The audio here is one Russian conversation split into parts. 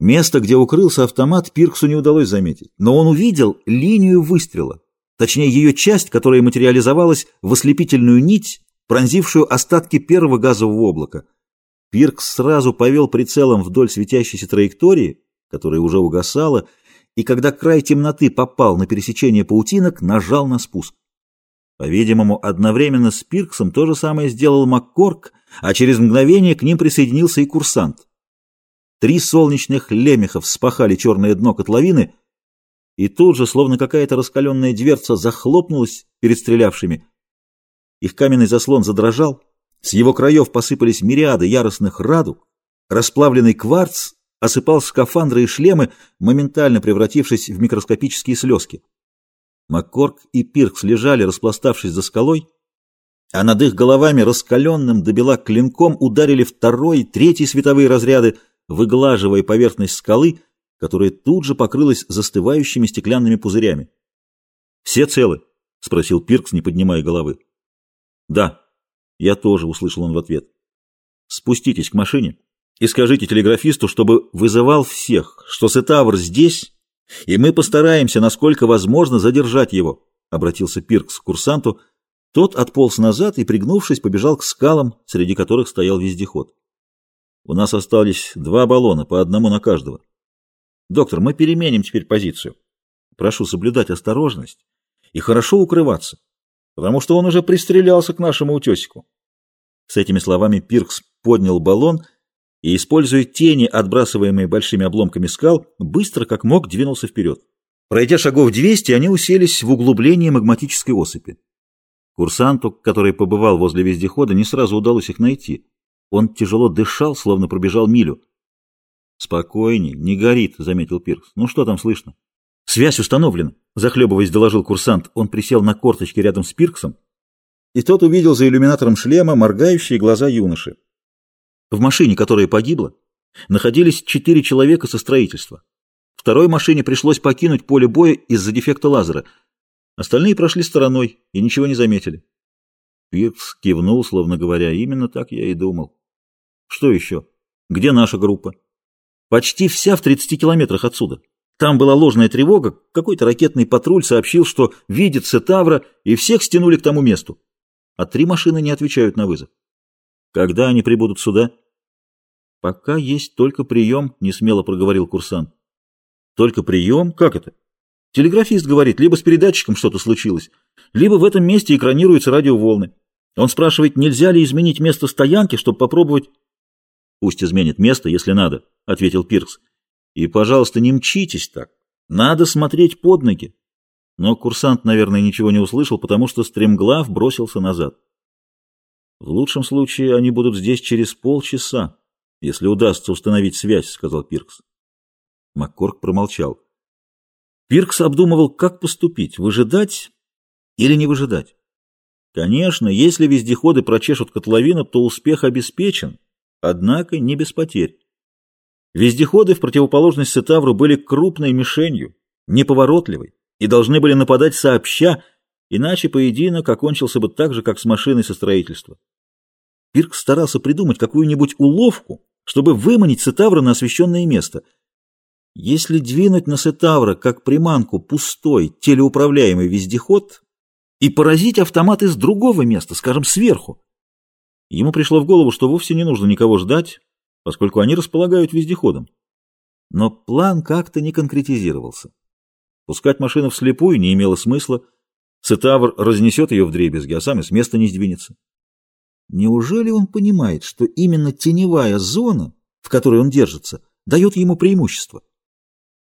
Место, где укрылся автомат, Пирксу не удалось заметить, но он увидел линию выстрела, точнее ее часть, которая материализовалась в ослепительную нить, пронзившую остатки первого газового облака. Пиркс сразу повел прицелом вдоль светящейся траектории, которая уже угасала, и когда край темноты попал на пересечение паутинок, нажал на спуск. По-видимому, одновременно с Пирксом то же самое сделал Маккорк, а через мгновение к ним присоединился и курсант. Три солнечных лемехов спахали черное дно котловины, и тут же, словно какая-то раскаленная дверца, захлопнулась перед стрелявшими. Их каменный заслон задрожал, с его краев посыпались мириады яростных радуг, расплавленный кварц осыпал скафандры и шлемы, моментально превратившись в микроскопические слезки. Маккорк и Пиркс лежали, распластавшись за скалой, а над их головами раскаленным до бела клинком ударили второй и третий световые разряды, выглаживая поверхность скалы, которая тут же покрылась застывающими стеклянными пузырями. «Все целы?» — спросил Пиркс, не поднимая головы. «Да». «Я тоже», — услышал он в ответ. «Спуститесь к машине и скажите телеграфисту, чтобы вызывал всех, что Сетавр здесь, и мы постараемся, насколько возможно, задержать его», — обратился Пиркс к курсанту. Тот отполз назад и, пригнувшись, побежал к скалам, среди которых стоял вездеход. У нас остались два баллона, по одному на каждого. Доктор, мы переменим теперь позицию. Прошу соблюдать осторожность и хорошо укрываться, потому что он уже пристрелялся к нашему утесику. С этими словами Пиркс поднял баллон и, используя тени, отбрасываемые большими обломками скал, быстро как мог двинулся вперед. Пройдя шагов 200, они уселись в углублении магматической осыпи. Курсанту, который побывал возле вездехода, не сразу удалось их найти. Он тяжело дышал, словно пробежал милю. «Спокойней, не горит», — заметил Пиркс. «Ну что там слышно?» «Связь установлена», — захлебываясь, доложил курсант. Он присел на корточки рядом с Пирксом, и тот увидел за иллюминатором шлема моргающие глаза юноши. В машине, которая погибла, находились четыре человека со строительства. Второй машине пришлось покинуть поле боя из-за дефекта лазера. Остальные прошли стороной и ничего не заметили. Пиркс кивнул, словно говоря, именно так я и думал. Что еще? Где наша группа? Почти вся в 30 километрах отсюда. Там была ложная тревога, какой-то ракетный патруль сообщил, что видит Сетавра, и всех стянули к тому месту. А три машины не отвечают на вызов. Когда они прибудут сюда? Пока есть только прием, не смело проговорил курсант. Только прием? Как это? Телеграфист говорит, либо с передатчиком что-то случилось, либо в этом месте экранируются радиоволны. Он спрашивает, нельзя ли изменить место стоянки, чтобы попробовать... Пусть изменит место, если надо, — ответил Пиркс. И, пожалуйста, не мчитесь так. Надо смотреть под ноги. Но курсант, наверное, ничего не услышал, потому что стремглав бросился назад. В лучшем случае они будут здесь через полчаса, если удастся установить связь, — сказал Пиркс. Маккорк промолчал. Пиркс обдумывал, как поступить, выжидать или не выжидать. Конечно, если вездеходы прочешут котловину, то успех обеспечен, однако не без потерь. Вездеходы, в противоположность Сетавру, были крупной мишенью, неповоротливой, и должны были нападать сообща, иначе поединок окончился бы так же, как с машиной со строительства. Пирк старался придумать какую-нибудь уловку, чтобы выманить Сетавра на освещенное место. Если двинуть на Сетавра, как приманку, пустой, телеуправляемый вездеход и поразить автомат из другого места, скажем, сверху, Ему пришло в голову, что вовсе не нужно никого ждать, поскольку они располагают вездеходом. Но план как-то не конкретизировался. Пускать машину вслепую не имело смысла. Цитавр разнесет ее в дребезги, а сам с места не сдвинется. Неужели он понимает, что именно теневая зона, в которой он держится, дает ему преимущество?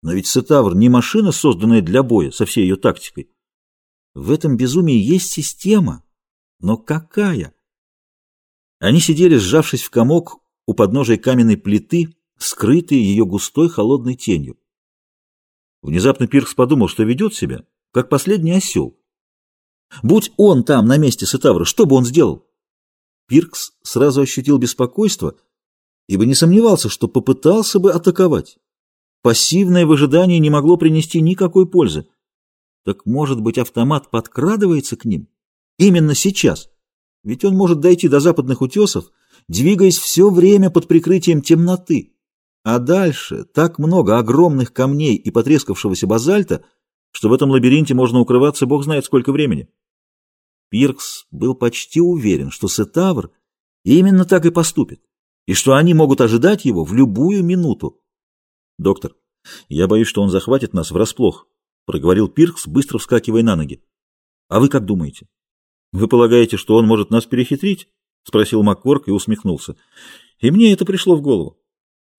Но ведь Цитавр не машина, созданная для боя со всей ее тактикой. В этом безумии есть система. Но какая? Они сидели, сжавшись в комок у подножия каменной плиты, скрытые ее густой холодной тенью. Внезапно Пиркс подумал, что ведет себя, как последний осел. Будь он там, на месте Сетавра, что бы он сделал? Пиркс сразу ощутил беспокойство, ибо не сомневался, что попытался бы атаковать. Пассивное выжидание не могло принести никакой пользы. Так, может быть, автомат подкрадывается к ним? Именно сейчас? Ведь он может дойти до западных утесов, двигаясь все время под прикрытием темноты. А дальше так много огромных камней и потрескавшегося базальта, что в этом лабиринте можно укрываться бог знает сколько времени. Пиркс был почти уверен, что Сетавр именно так и поступит, и что они могут ожидать его в любую минуту. «Доктор, я боюсь, что он захватит нас врасплох», — проговорил Пиркс, быстро вскакивая на ноги. «А вы как думаете? Вы полагаете, что он может нас перехитрить?» — спросил Маккорк и усмехнулся. «И мне это пришло в голову.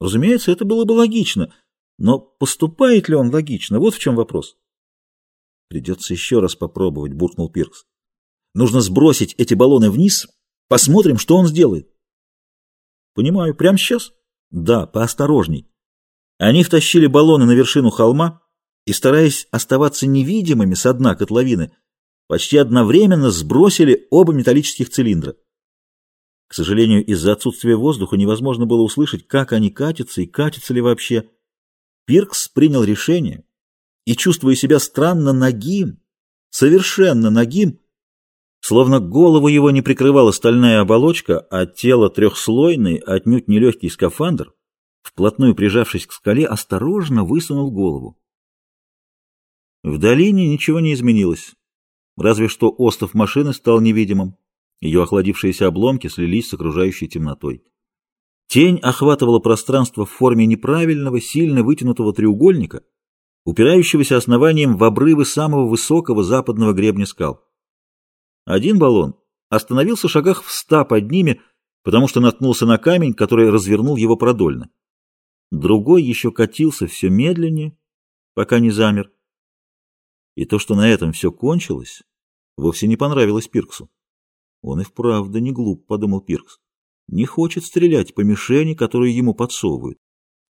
Разумеется, это было бы логично, но поступает ли он логично? Вот в чем вопрос». «Придется еще раз попробовать», — буркнул Пиркс. «Нужно сбросить эти баллоны вниз, посмотрим, что он сделает». «Понимаю, прямо сейчас?» «Да, поосторожней». Они втащили баллоны на вершину холма и, стараясь оставаться невидимыми с дна котловины, почти одновременно сбросили оба металлических цилиндра. К сожалению, из-за отсутствия воздуха невозможно было услышать, как они катятся и катятся ли вообще. Пиркс принял решение и, чувствуя себя странно нагим, совершенно нагим, словно голову его не прикрывала стальная оболочка, а тело трехслойный, отнюдь нелегкий скафандр, вплотную прижавшись к скале, осторожно высунул голову. В долине ничего не изменилось, разве что остов машины стал невидимым. Ее охладившиеся обломки слились с окружающей темнотой. Тень охватывала пространство в форме неправильного, сильно вытянутого треугольника, упирающегося основанием в обрывы самого высокого западного гребня скал. Один баллон остановился в шагах в ста под ними, потому что наткнулся на камень, который развернул его продольно. Другой еще катился все медленнее, пока не замер. И то, что на этом все кончилось, вовсе не понравилось Пирксу. Он и вправду не глуп, подумал Пиркс. Не хочет стрелять по мишени, которую ему подсовывают.